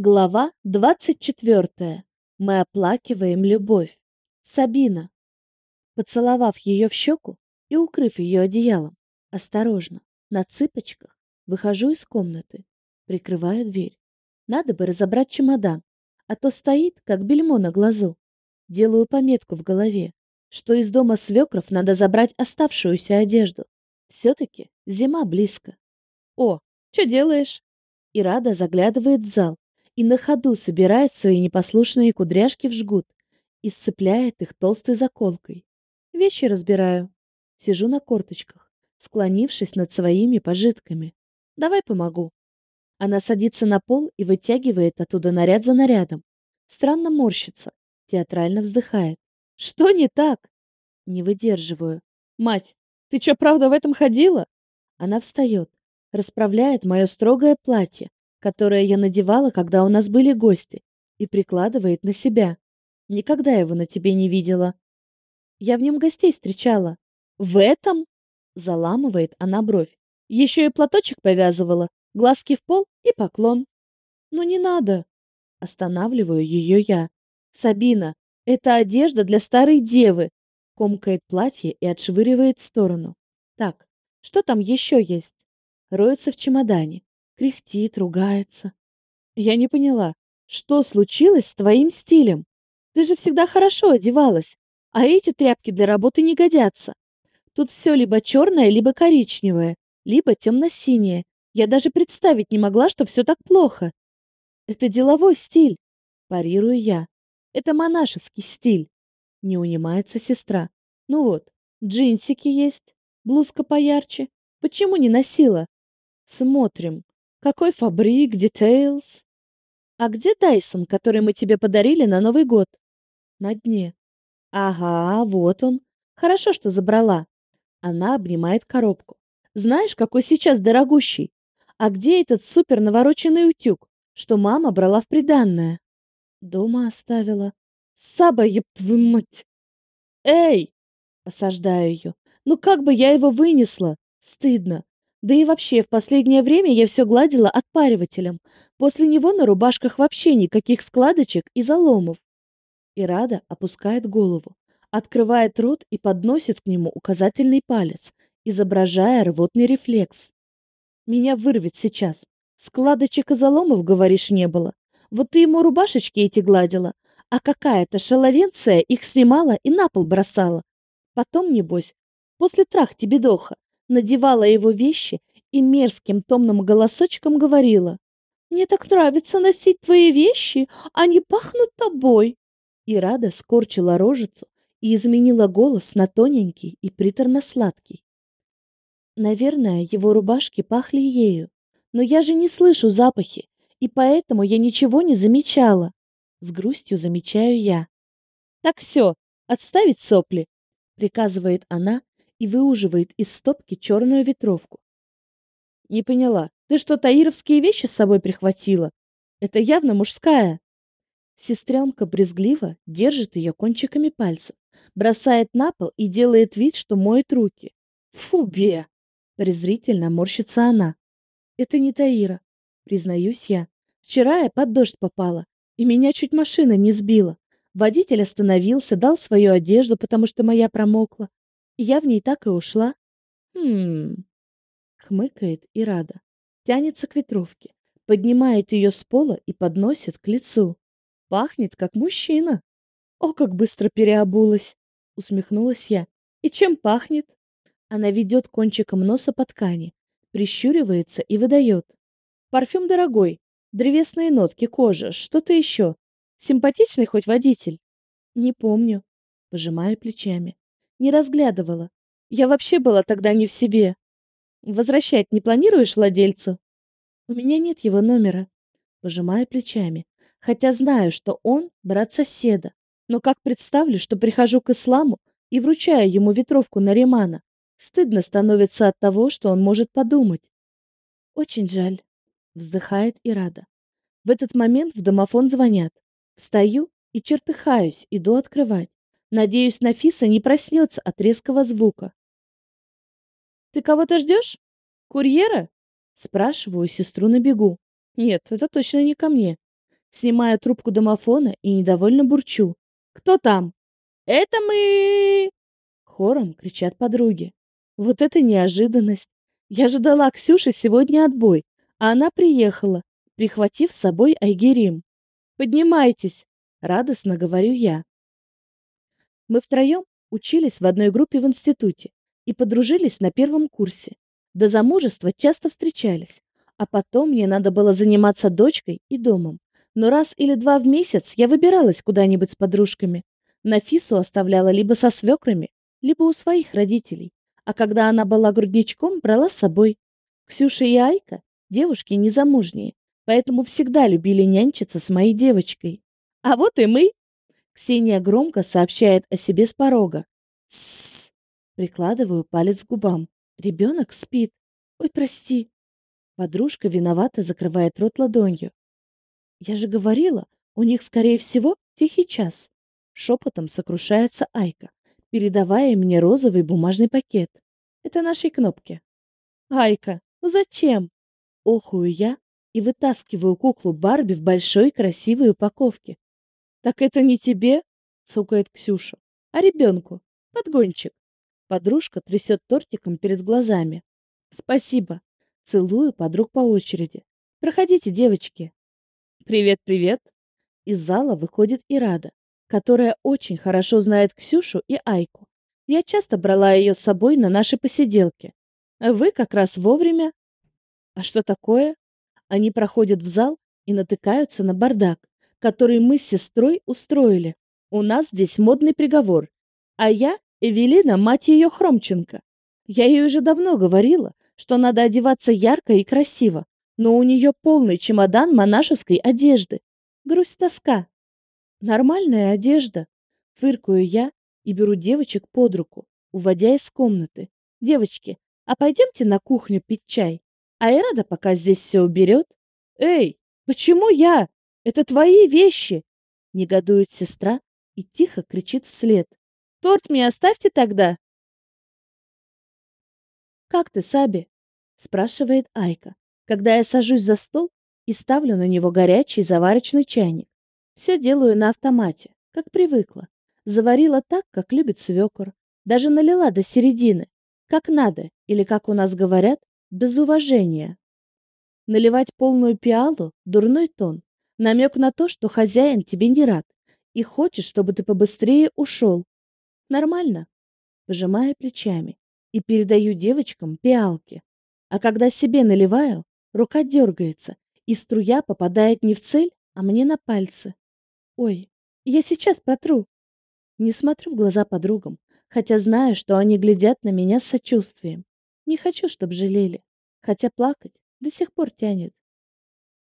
Глава 24. Мы оплакиваем любовь. Сабина. Поцеловав ее в щеку и укрыв ее одеялом, осторожно, на цыпочках, выхожу из комнаты, прикрываю дверь. Надо бы разобрать чемодан, а то стоит, как бельмо на глазу. Делаю пометку в голове, что из дома свекров надо забрать оставшуюся одежду. Все-таки зима близко. О, что делаешь? И Рада заглядывает в зал, и на ходу собирает свои непослушные кудряшки в жгут и сцепляет их толстой заколкой. Вещи разбираю. Сижу на корточках, склонившись над своими пожитками. Давай помогу. Она садится на пол и вытягивает оттуда наряд за нарядом. Странно морщится, театрально вздыхает. Что не так? Не выдерживаю. Мать, ты что, правда в этом ходила? Она встает, расправляет мое строгое платье, которое я надевала, когда у нас были гости, и прикладывает на себя. Никогда его на тебе не видела. Я в нем гостей встречала. В этом? Заламывает она бровь. Еще и платочек повязывала, глазки в пол и поклон. Ну не надо. Останавливаю ее я. Сабина, это одежда для старой девы. Комкает платье и отшвыривает в сторону. Так, что там еще есть? Роется в чемодане кряхтит, ругается. Я не поняла, что случилось с твоим стилем? Ты же всегда хорошо одевалась, а эти тряпки для работы не годятся. Тут все либо черное, либо коричневое, либо темно-синее. Я даже представить не могла, что все так плохо. Это деловой стиль, парирую я. Это монашеский стиль. Не унимается сестра. Ну вот, джинсики есть, блузка поярче. Почему не носила? Смотрим. Какой фабрик, Details? А где Дайсон, который мы тебе подарили на Новый год? На дне. Ага, вот он. Хорошо, что забрала. Она обнимает коробку. Знаешь, какой сейчас дорогущий? А где этот супер навороченный утюг, что мама брала в приданное? Дома оставила. Саба, еб твою мать! Эй! Осаждаю ее. Ну как бы я его вынесла? Стыдно. Да и вообще, в последнее время я все гладила отпаривателем. После него на рубашках вообще никаких складочек и заломов. И Рада опускает голову, открывает рот и подносит к нему указательный палец, изображая рвотный рефлекс. Меня вырвет сейчас. Складочек и заломов, говоришь, не было. Вот ты ему рубашечки эти гладила, а какая-то шаловенция их снимала и на пол бросала. Потом, небось, после трахти бедоха, надевала его вещи и мерзким томным голосочком говорила. «Мне так нравится носить твои вещи, они пахнут тобой!» И Рада скорчила рожицу и изменила голос на тоненький и приторно-сладкий. Наверное, его рубашки пахли ею, но я же не слышу запахи, и поэтому я ничего не замечала. С грустью замечаю я. «Так все, отставить сопли!» — приказывает она и выуживает из стопки черную ветровку. «Не поняла, ты что, таировские вещи с собой прихватила? Это явно мужская!» Сестренка брезгливо держит ее кончиками пальцев, бросает на пол и делает вид, что моет руки. «Фу, Бе!» Презрительно морщится она. «Это не Таира, признаюсь я. Вчера я под дождь попала, и меня чуть машина не сбила. Водитель остановился, дал свою одежду, потому что моя промокла. Я в ней так и ушла. Хм. Хмыкает и рада. Тянется к ветровке, поднимает ее с пола и подносит к лицу. Пахнет, как мужчина. О, как быстро переобулась! Усмехнулась я. И чем пахнет? Она ведет кончиком носа по ткани, прищуривается и выдает. Парфюм дорогой, древесные нотки, кожа, что-то еще. Симпатичный хоть водитель? Не помню. Пожимаю плечами. Не разглядывала. Я вообще была тогда не в себе. Возвращать не планируешь владельцу? У меня нет его номера. Пожимаю плечами. Хотя знаю, что он брат соседа. Но как представлю, что прихожу к исламу и вручаю ему ветровку на Римана, стыдно становится от того, что он может подумать. Очень жаль. Вздыхает и рада. В этот момент в домофон звонят. Встаю и чертыхаюсь, иду открывать. Надеюсь, Нафиса не проснется от резкого звука. «Ты кого-то ждешь? Курьера?» Спрашиваю сестру на бегу. «Нет, это точно не ко мне. Снимаю трубку домофона и недовольно бурчу. «Кто там?» «Это мы!» Хором кричат подруги. Вот это неожиданность. Я ожидала Ксюше сегодня отбой, а она приехала, прихватив с собой Айгерим. «Поднимайтесь!» — радостно говорю я. Мы втроем учились в одной группе в институте и подружились на первом курсе. До замужества часто встречались, а потом мне надо было заниматься дочкой и домом. Но раз или два в месяц я выбиралась куда-нибудь с подружками. Нафису оставляла либо со свекрами, либо у своих родителей, а когда она была грудничком, брала с собой. Ксюша и Айка – девушки незамужние, поэтому всегда любили нянчиться с моей девочкой. А вот и мы. Ксения громко сообщает о себе с порога. Тссс. Прикладываю палец к губам. Ребенок спит. Ой, прости. Подружка виновато закрывает рот ладонью. Я же говорила, у них, скорее всего, тихий час. Шепотом сокрушается Айка передавая мне розовый бумажный пакет. Это наши кнопки. Айка, ну зачем? Охую я и вытаскиваю куклу Барби в большой красивой упаковке. Так это не тебе, цукает Ксюша, а ребенку. Подгончик. Подружка трясет тортиком перед глазами. Спасибо. Целую подруг по очереди. Проходите, девочки. Привет, привет. Из зала выходит Ирада которая очень хорошо знает Ксюшу и Айку. Я часто брала ее с собой на наши посиделки. Вы как раз вовремя. А что такое? Они проходят в зал и натыкаются на бардак, который мы с сестрой устроили. У нас здесь модный приговор. А я Эвелина, мать ее Хромченко. Я ей уже давно говорила, что надо одеваться ярко и красиво, но у нее полный чемодан монашеской одежды. Грусть-тоска. Нормальная одежда. Фыркаю я и беру девочек под руку, уводя из комнаты. Девочки, а пойдемте на кухню пить чай. А Ирада пока здесь все уберет. Эй, почему я? Это твои вещи. Негодует сестра и тихо кричит вслед. Торт мне оставьте тогда. Как ты, Саби? Спрашивает Айка, когда я сажусь за стол и ставлю на него горячий заварочный чайник. Все делаю на автомате, как привыкла. Заварила так, как любит свекор. Даже налила до середины, как надо, или, как у нас говорят, без уважения. Наливать полную пиалу – дурной тон. Намек на то, что хозяин тебе не рад и хочет, чтобы ты побыстрее ушел. Нормально. Пожимая плечами и передаю девочкам пиалки. А когда себе наливаю, рука дергается, и струя попадает не в цель, а мне на пальцы. Ой, я сейчас протру. Не смотрю в глаза подругам, хотя знаю, что они глядят на меня с сочувствием. Не хочу, чтобы жалели, хотя плакать до сих пор тянет.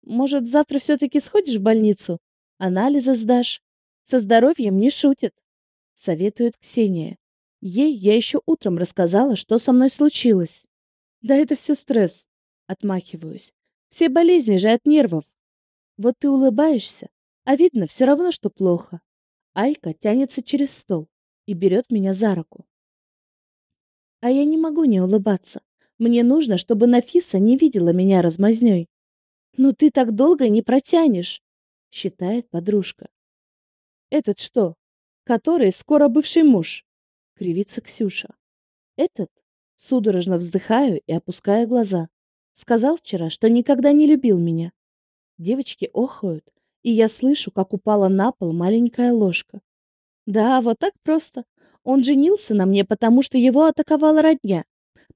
Может, завтра все-таки сходишь в больницу? Анализы сдашь? Со здоровьем не шутят, советует Ксения. Ей я еще утром рассказала, что со мной случилось. Да это все стресс. Отмахиваюсь. Все болезни же от нервов. Вот ты улыбаешься, а видно все равно, что плохо. Айка тянется через стол и берет меня за руку. А я не могу не улыбаться. Мне нужно, чтобы Нафиса не видела меня размазнёй. «Ну ты так долго не протянешь», — считает подружка. «Этот что? Который скоро бывший муж?» — кривится Ксюша. «Этот?» — судорожно вздыхаю и опускаю глаза. Сказал вчера, что никогда не любил меня. Девочки охают, и я слышу, как упала на пол маленькая ложка. Да, вот так просто. Он женился на мне, потому что его атаковала родня,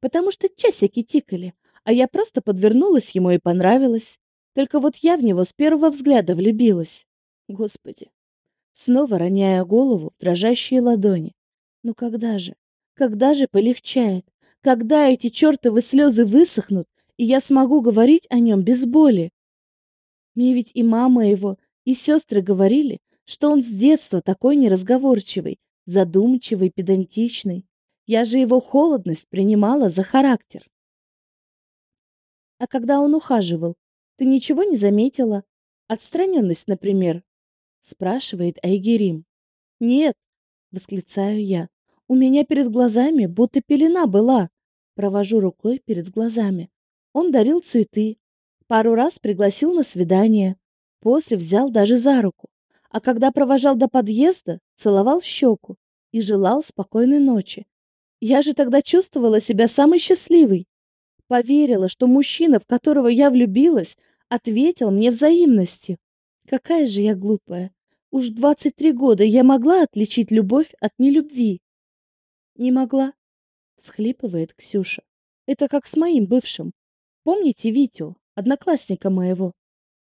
потому что часики тикали, а я просто подвернулась ему и понравилась. Только вот я в него с первого взгляда влюбилась. Господи. Снова роняю голову в дрожащие ладони. Ну когда же? Когда же полегчает? Когда эти чертовы слезы высохнут, и я смогу говорить о нем без боли? Мне ведь и мама его, и сестры говорили, что он с детства такой неразговорчивый, задумчивый, педантичный. Я же его холодность принимала за характер. А когда он ухаживал, ты ничего не заметила? Отстраненность, например? Спрашивает Айгерим. Нет, восклицаю я. У меня перед глазами будто пелена была. Провожу рукой перед глазами. Он дарил цветы, Пару раз пригласил на свидание. После взял даже за руку, а когда провожал до подъезда, целовал в щеку и желал спокойной ночи. Я же тогда чувствовала себя самой счастливой. Поверила, что мужчина, в которого я влюбилась, ответил мне взаимностью. Какая же я глупая. Уж 23 года я могла отличить любовь от нелюбви. Не могла, всхлипывает Ксюша. Это как с моим бывшим. Помните Витю, одноклассника моего?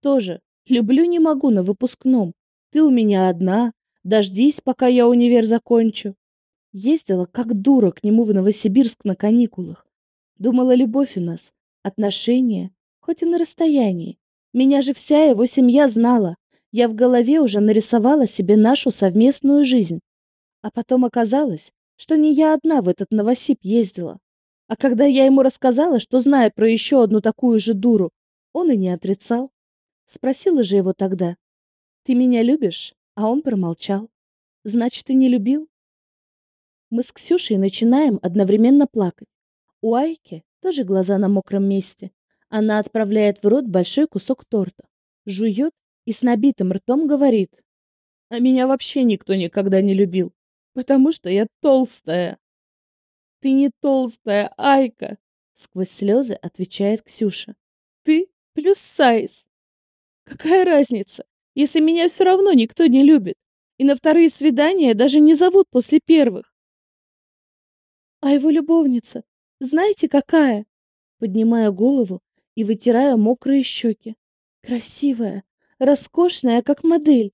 Тоже люблю не могу на выпускном. Ты у меня одна, дождись, пока я универ закончу. Ездила как дура к нему в Новосибирск на каникулах. Думала, любовь у нас, отношения, хоть и на расстоянии. Меня же вся его семья знала. Я в голове уже нарисовала себе нашу совместную жизнь. А потом оказалось, что не я одна в этот Новосиб ездила. А когда я ему рассказала, что знаю про еще одну такую же дуру, он и не отрицал. Спросила же его тогда, «Ты меня любишь?» А он промолчал. «Значит, ты не любил?» Мы с Ксюшей начинаем одновременно плакать. У Айки тоже глаза на мокром месте. Она отправляет в рот большой кусок торта, жует и с набитым ртом говорит. А меня вообще никто никогда не любил, потому что я толстая. Ты не толстая, Айка, сквозь слезы отвечает Ксюша. Ты плюс сайз. Какая разница, если меня все равно никто не любит, и на вторые свидания даже не зовут после первых? А его любовница, знаете, какая? Поднимая голову, и вытирая мокрые щеки. Красивая, роскошная, как модель.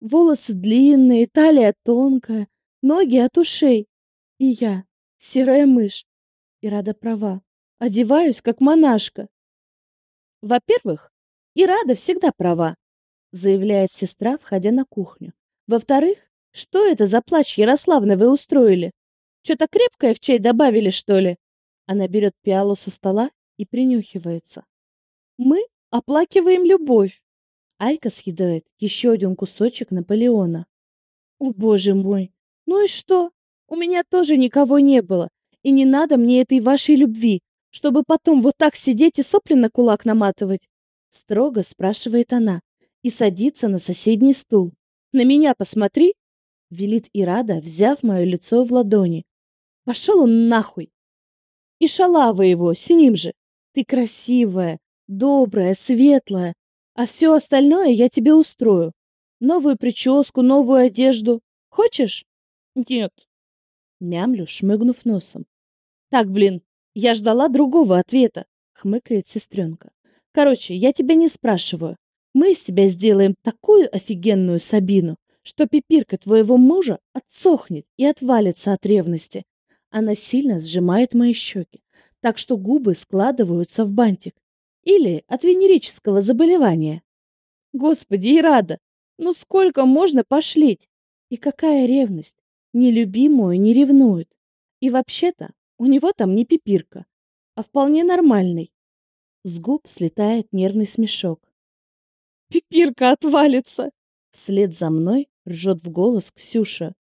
Волосы длинные, талия тонкая, ноги от ушей. И я, серая мышь. И рада права. Одеваюсь, как монашка. Во-первых, и рада всегда права, заявляет сестра, входя на кухню. Во-вторых, что это за плач Ярославны вы устроили? Что-то крепкое в чай добавили, что ли? Она берет пиалу со стола и принюхивается. Мы оплакиваем любовь. Айка съедает еще один кусочек Наполеона. О, боже мой! Ну и что? У меня тоже никого не было. И не надо мне этой вашей любви, чтобы потом вот так сидеть и сопли на кулак наматывать. Строго спрашивает она и садится на соседний стул. На меня посмотри, велит Ирада, взяв мое лицо в ладони. Пошел он нахуй. И шалава его, с ним же. Ты красивая, добрая, светлая, а все остальное я тебе устрою. Новую прическу, новую одежду. Хочешь? Нет. Мямлю, шмыгнув носом. Так, блин, я ждала другого ответа, хмыкает сестренка. Короче, я тебя не спрашиваю. Мы из тебя сделаем такую офигенную Сабину, что пипирка твоего мужа отсохнет и отвалится от ревности. Она сильно сжимает мои щеки, так что губы складываются в бантик. Или от венерического заболевания. Господи, и рада! Ну сколько можно пошлить? И какая ревность? Нелюбимую не ревнует. И вообще-то у него там не пипирка, а вполне нормальный. С губ слетает нервный смешок. Пипирка отвалится! Вслед за мной ржет в голос Ксюша.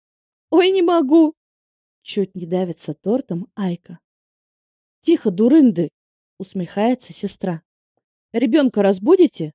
Ой, не могу! Чуть не давится тортом Айка. Тихо, дурынды! Усмехается сестра. Ребенка разбудите?